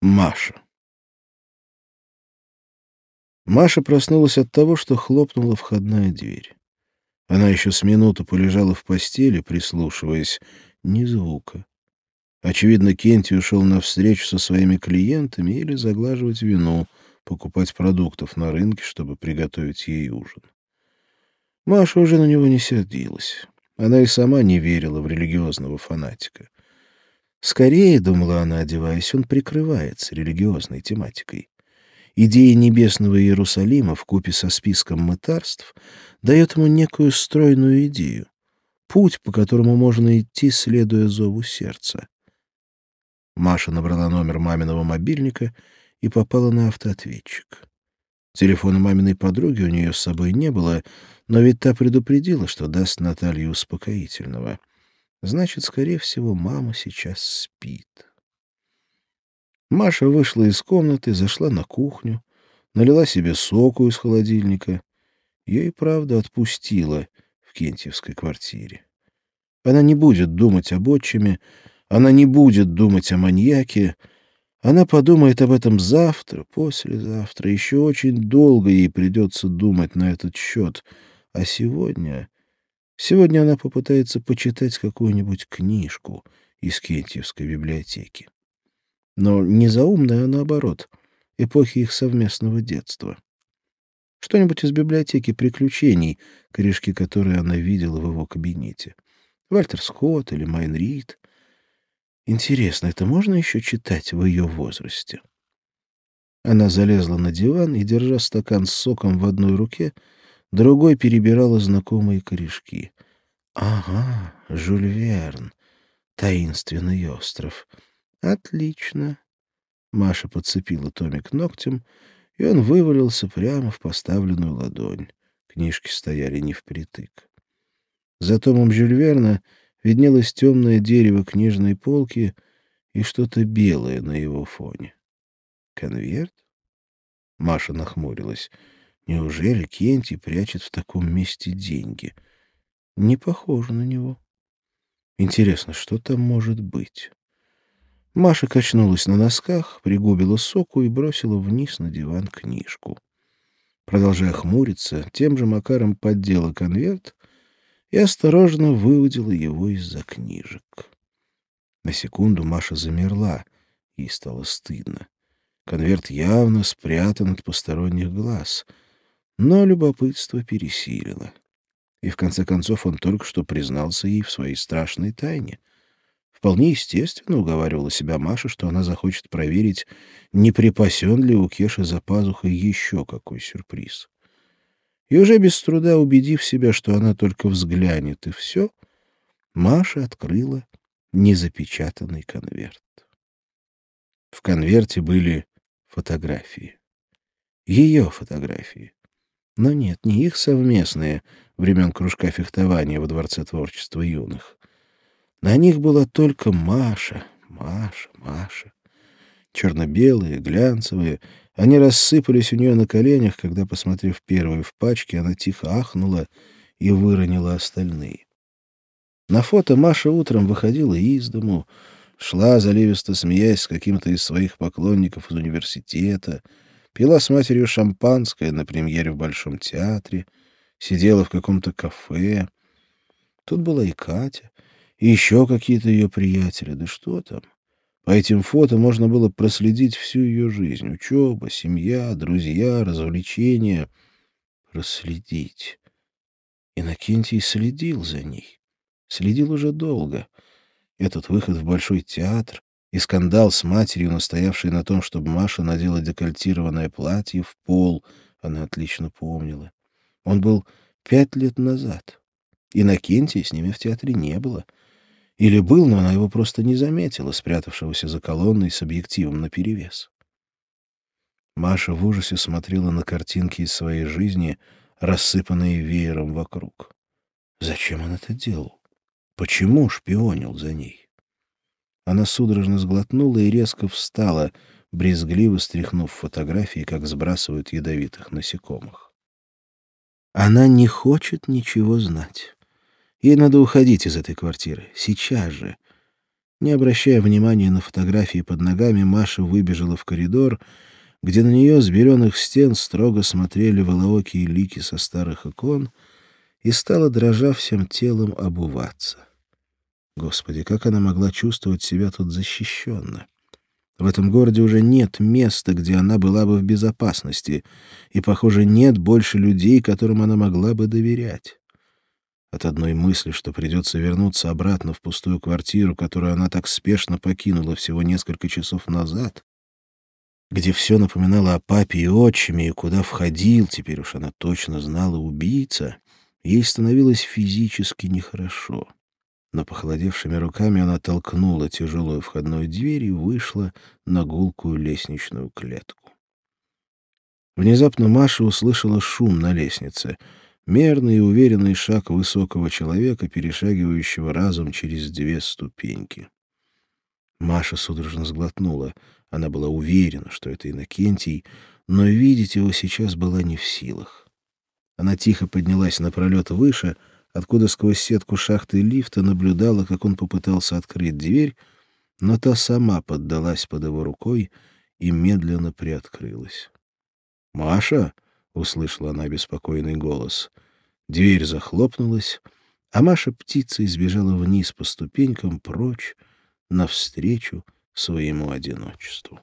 Маша. Маша проснулась от того, что хлопнула входная дверь. Она еще с минуту полежала в постели, прислушиваясь. Ни звука. Очевидно, Кенти ушел на встречу со своими клиентами или заглаживать вину, покупать продуктов на рынке, чтобы приготовить ей ужин. Маша уже на него не сердилась. Она и сама не верила в религиозного фанатика. Скорее, думала она, одеваясь, он прикрывается религиозной тематикой. Идея небесного Иерусалима в купе со списком мытарств дает ему некую стройную идею, путь, по которому можно идти, следуя зову сердца. Маша набрала номер маминого мобильника и попала на автоответчик. Телефона маминой подруги у нее с собой не было, но ведь та предупредила, что даст Наталье успокоительного. Значит, скорее всего, мама сейчас спит. Маша вышла из комнаты, зашла на кухню, налила себе соку из холодильника. И правда отпустила в Кентьевской квартире. Она не будет думать об отчиме, она не будет думать о маньяке, она подумает об этом завтра, послезавтра, еще очень долго ей придется думать на этот счет. А сегодня Сегодня она попытается почитать какую-нибудь книжку из Кентьевской библиотеки. Но не заумная, а наоборот, эпохи их совместного детства. Что-нибудь из библиотеки приключений, корешки которые она видела в его кабинете. Вальтер Скотт или Майн Рид. Интересно, это можно еще читать в ее возрасте? Она залезла на диван и, держа стакан с соком в одной руке, другой перебирала знакомые корешки. «Ага, Жюль Верн, таинственный остров. Отлично». Маша подцепила томик ногтем, и он вывалился прямо в поставленную ладонь. Книжки стояли не впритык. За томом Жюль Верна виднелось темное дерево книжной полки и что-то белое на его фоне. «Конверт?» Маша нахмурилась. Неужели Кенти прячет в таком месте деньги? Не похоже на него. Интересно, что там может быть? Маша качнулась на носках, пригубила соку и бросила вниз на диван книжку. Продолжая хмуриться, тем же макаром поддела конверт и осторожно выудила его из-за книжек. На секунду Маша замерла, ей стало стыдно. Конверт явно спрятан от посторонних глаз — но любопытство пересилило. И в конце концов он только что признался ей в своей страшной тайне. Вполне естественно уговаривала себя Маша, что она захочет проверить, не припасен ли у Кеши за пазухой еще какой сюрприз. И уже без труда убедив себя, что она только взглянет, и все, Маша открыла незапечатанный конверт. В конверте были фотографии. Ее фотографии. Но нет, не их совместные, времен кружка фехтования во Дворце творчества юных. На них была только Маша, Маша, Маша. Черно-белые, глянцевые, они рассыпались у нее на коленях, когда, посмотрев первые в пачке, она тихо ахнула и выронила остальные. На фото Маша утром выходила из дому, шла, заливисто смеясь с каким-то из своих поклонников из университета — пила с матерью шампанское на премьере в Большом театре, сидела в каком-то кафе. Тут была и Катя, и еще какие-то ее приятели. Да что там? По этим фото можно было проследить всю ее жизнь. Учеба, семья, друзья, развлечения. Проследить. Иннокентий следил за ней. Следил уже долго. Этот выход в Большой театр, и скандал с матерью, настоявшей на том, чтобы Маша надела декольтированное платье в пол, она отлично помнила. Он был пять лет назад. Иннокентия с ними в театре не было. Или был, но она его просто не заметила, спрятавшегося за колонной с объективом наперевес. Маша в ужасе смотрела на картинки из своей жизни, рассыпанные веером вокруг. Зачем он это делал? Почему шпионил за ней? Она судорожно сглотнула и резко встала, брезгливо стряхнув фотографии, как сбрасывают ядовитых насекомых. Она не хочет ничего знать. Ей надо уходить из этой квартиры. Сейчас же. Не обращая внимания на фотографии под ногами, Маша выбежала в коридор, где на нее с беленых стен строго смотрели волоокие лики со старых икон, и стала, дрожа всем телом, обуваться. Господи, как она могла чувствовать себя тут защищенно? В этом городе уже нет места, где она была бы в безопасности, и, похоже, нет больше людей, которым она могла бы доверять. От одной мысли, что придется вернуться обратно в пустую квартиру, которую она так спешно покинула всего несколько часов назад, где все напоминало о папе и отчиме, и куда входил, теперь уж она точно знала, убийца, ей становилось физически нехорошо. Но похолодевшими руками она толкнула тяжелую входную дверь и вышла на гулкую лестничную клетку. Внезапно Маша услышала шум на лестнице, мерный и уверенный шаг высокого человека, перешагивающего разом через две ступеньки. Маша судорожно сглотнула. Она была уверена, что это Иннокентий, но видеть его сейчас была не в силах. Она тихо поднялась на пролет выше, откуда сквозь сетку шахты лифта наблюдала, как он попытался открыть дверь, но та сама поддалась под его рукой и медленно приоткрылась. «Маша!» — услышала она беспокойный голос. Дверь захлопнулась, а Маша птицей сбежала вниз по ступенькам прочь, навстречу своему одиночеству.